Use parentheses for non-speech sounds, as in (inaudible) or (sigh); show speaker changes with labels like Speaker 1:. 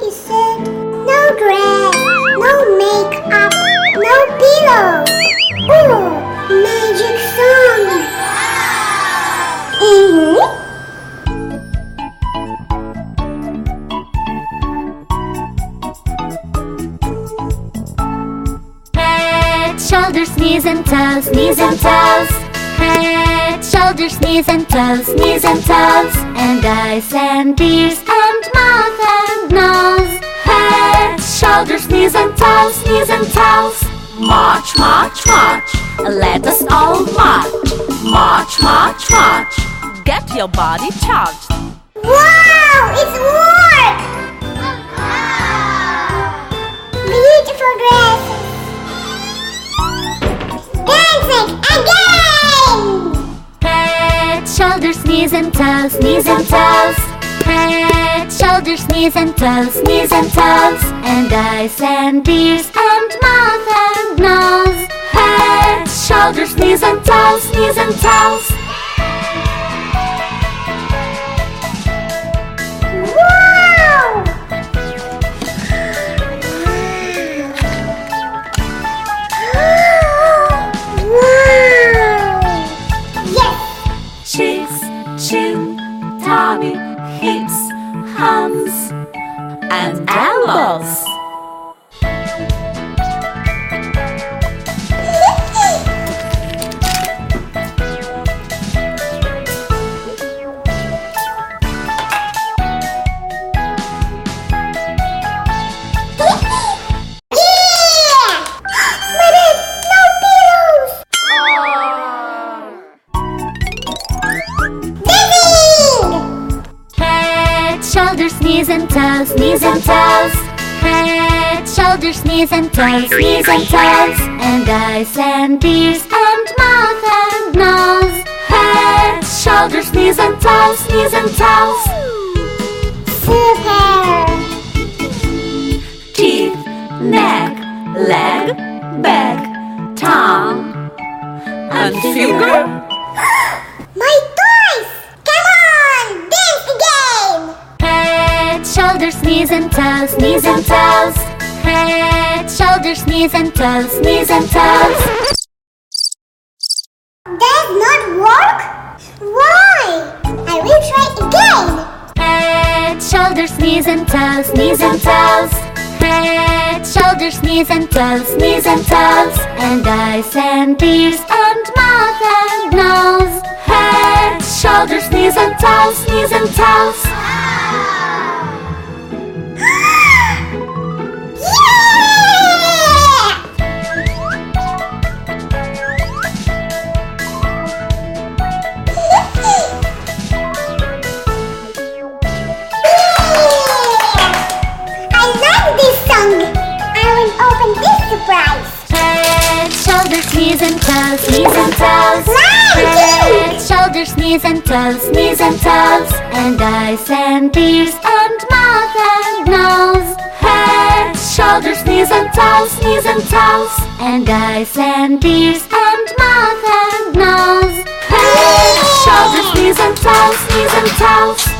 Speaker 1: he said. No dress, no makeup, no pillow. Oh, magic song. Mhm.
Speaker 2: Head, shoulders, knees and toes, knees and toes. Head, shoulders, knees and toes, knees and toes. And eyes and ears and nose. Head, shoulders, knees and toes, knees and toes. March, march, march. Let us all march. March, march, march.
Speaker 3: Get your body charged.
Speaker 1: Wow, it's work! Beautiful dresses. Dancing again!
Speaker 2: Head, shoulders, knees and toes, knees and toes. Head, shoulders, knees and toes, knees and toes. And eyes and ears and mouth and nose. Head, shoulders, knees and toes, knees and toes. (gasps)
Speaker 3: Cheeks, chin, tummy, hips, hands, and elbows.
Speaker 2: Knees and toes, knees and toes. Head, shoulders, knees and toes, knees and toes. And eyes and ears and mouth and nose. Head, shoulders, knees and toes, knees and toes.
Speaker 1: Super!
Speaker 3: Teeth, neck, leg, back, tongue, and finger.
Speaker 2: Shoulders, knees and toes, knees and toes. Head, shoulders, knees and toes, knees and toes.
Speaker 1: Does not work? Why? I will try again.
Speaker 2: Head, shoulders, knees and toes, knees and toes. Head, shoulders, knees and toes, knees and toes. And eyes and ears and mouth and nose. Head, shoulders, knees and toes, knees and toes. Knees and toes, knees and toes. And eyes and ears and mouth and nose. Head, shoulders, knees and toes, knees and toes. And eyes and ears and mouth and nose. Head, shoulders, knees and toes, knees and toes.